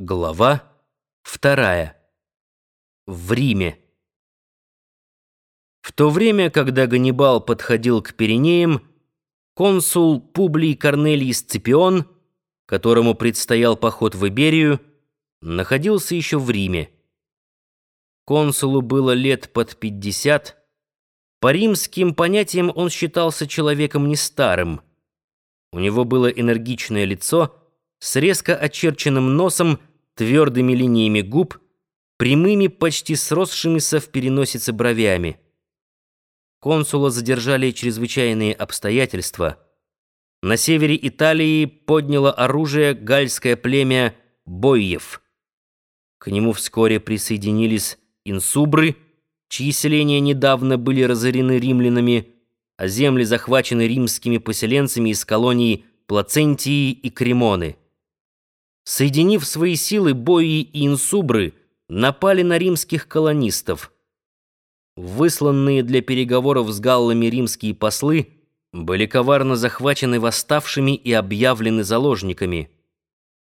Глава вторая. В Риме. В то время, когда Ганнибал подходил к Пиренеям, консул Публий Корнелий Сципион, которому предстоял поход в Иберию, находился еще в Риме. Консулу было лет под пятьдесят. По римским понятиям он считался человеком не старым. У него было энергичное лицо с резко очерченным носом твердыми линиями губ, прямыми, почти сросшимися в переносице бровями. Консула задержали чрезвычайные обстоятельства. На севере Италии подняло оружие гальское племя Бойев. К нему вскоре присоединились инсубры, чьи селения недавно были разорены римлянами, а земли захвачены римскими поселенцами из колоний Плацентии и Кремоны. Соединив свои силы, бои и инсубры напали на римских колонистов. Высланные для переговоров с галлами римские послы были коварно захвачены восставшими и объявлены заложниками.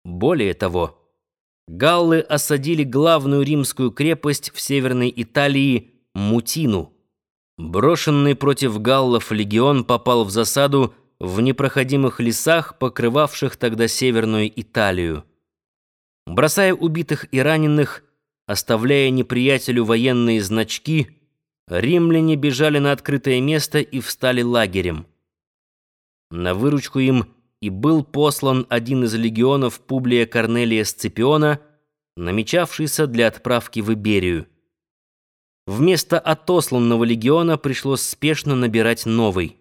Более того, галлы осадили главную римскую крепость в северной Италии Мутину. Брошенный против галлов легион попал в засаду в непроходимых лесах, покрывавших тогда северную Италию. Бросая убитых и раненых, оставляя неприятелю военные значки, римляне бежали на открытое место и встали лагерем. На выручку им и был послан один из легионов Публия Корнелия Сципиона, намечавшийся для отправки в Иберию. Вместо отосланного легиона пришлось спешно набирать новый.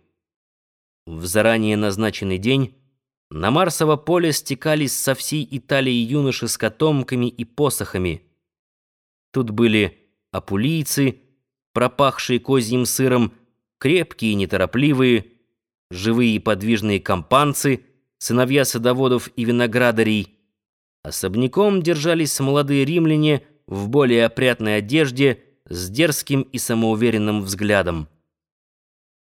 В заранее назначенный день на Марсово поле стекались со всей Италии юноши с котомками и посохами. Тут были апулийцы, пропахшие козьим сыром, крепкие и неторопливые, живые и подвижные компанцы, сыновья садоводов и виноградарей. Особняком держались молодые римляне в более опрятной одежде с дерзким и самоуверенным взглядом.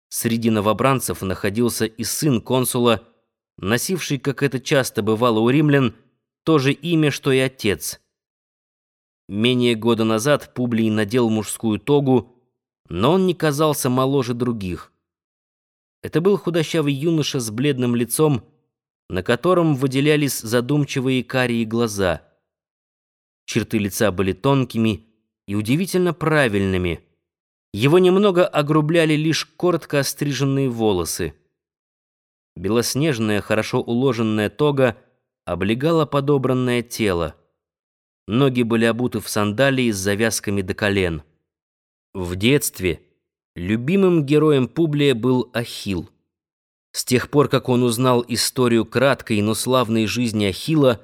Среди новобранцев находился и сын консула носивший, как это часто бывало у римлян, то же имя, что и отец. Менее года назад Публий надел мужскую тогу, но он не казался моложе других. Это был худощавый юноша с бледным лицом, на котором выделялись задумчивые карие глаза. Черты лица были тонкими и удивительно правильными. Его немного огрубляли лишь коротко остриженные волосы. Белоснежная, хорошо уложенная тога облегала подобранное тело. Ноги были обуты в сандалии с завязками до колен. В детстве любимым героем Публия был Ахилл. С тех пор, как он узнал историю краткой, но славной жизни Ахилла,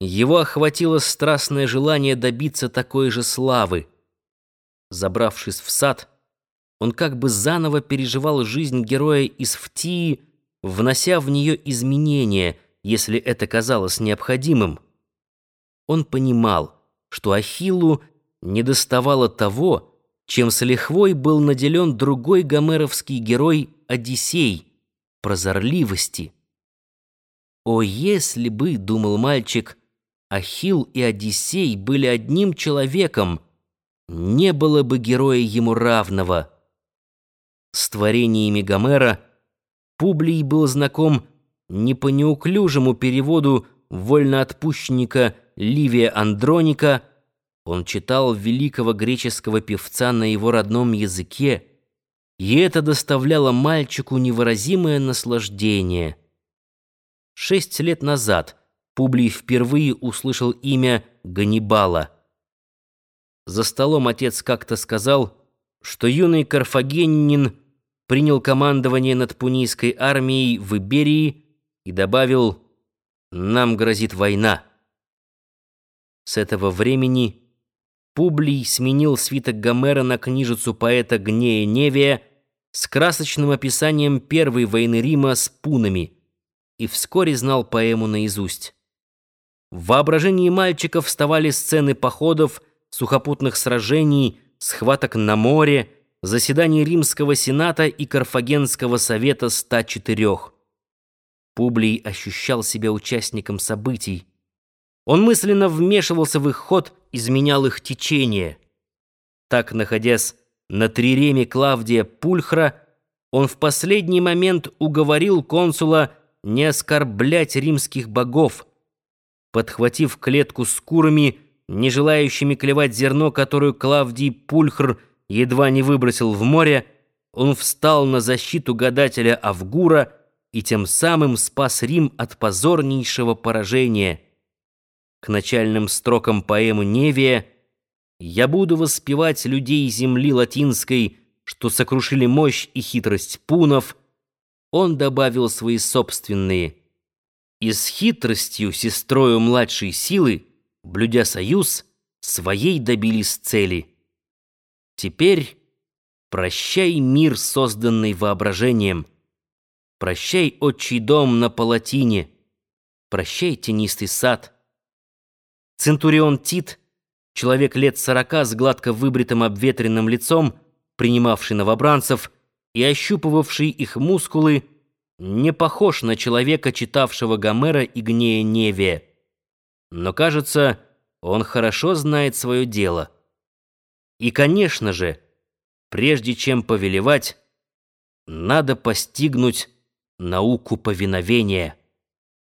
его охватило страстное желание добиться такой же славы. Забравшись в сад, он как бы заново переживал жизнь героя из Фтии, внося в нее изменения, если это казалось необходимым. Он понимал, что Ахиллу недоставало того, чем с лихвой был наделен другой гомеровский герой Одиссей — прозорливости. «О, если бы, — думал мальчик, — Ахилл и Одиссей были одним человеком, не было бы героя ему равного». С творениями Гомера — Публий был знаком не по неуклюжему переводу вольноотпущенника Ливия Андроника, он читал великого греческого певца на его родном языке, и это доставляло мальчику невыразимое наслаждение. Шесть лет назад Публий впервые услышал имя Ганнибала. За столом отец как-то сказал, что юный карфагенин принял командование над пунийской армией в Иберии и добавил «Нам грозит война». С этого времени Публий сменил свиток Гомера на книжицу поэта Гнея Невия с красочным описанием Первой войны Рима с пунами и вскоре знал поэму наизусть. В воображении мальчиков вставали сцены походов, сухопутных сражений, схваток на море, заседаний Римского Сената и Карфагенского Совета 104. Публий ощущал себя участником событий. Он мысленно вмешивался в их ход, изменял их течение. Так, находясь на триреме Клавдия Пульхра, он в последний момент уговорил консула не оскорблять римских богов. Подхватив клетку с курами, не желающими клевать зерно, которую Клавдий Пульхр едва не выбросил в море, он встал на защиту гадателя Авгура и тем самым спас Рим от позорнейшего поражения. К начальным строкам поэмы «Невия» я буду воспевать людей земли латинской, что сокрушили мощь и хитрость пунов, он добавил свои собственные. И с хитростью сестрою младшей силы, блюдя союз, своей добились цели. Теперь прощай мир, созданный воображением, прощай отчий дом на палатине, прощай тенистый сад. Центурион Тит — Человек лет сорока с гладко выбритым обветренным лицом, принимавший новобранцев и ощупывавший их мускулы, не похож на человека, читавшего Гомера и Гнея Невия. Но, кажется, он хорошо знает свое дело. И, конечно же, прежде чем повелевать, надо постигнуть науку повиновения.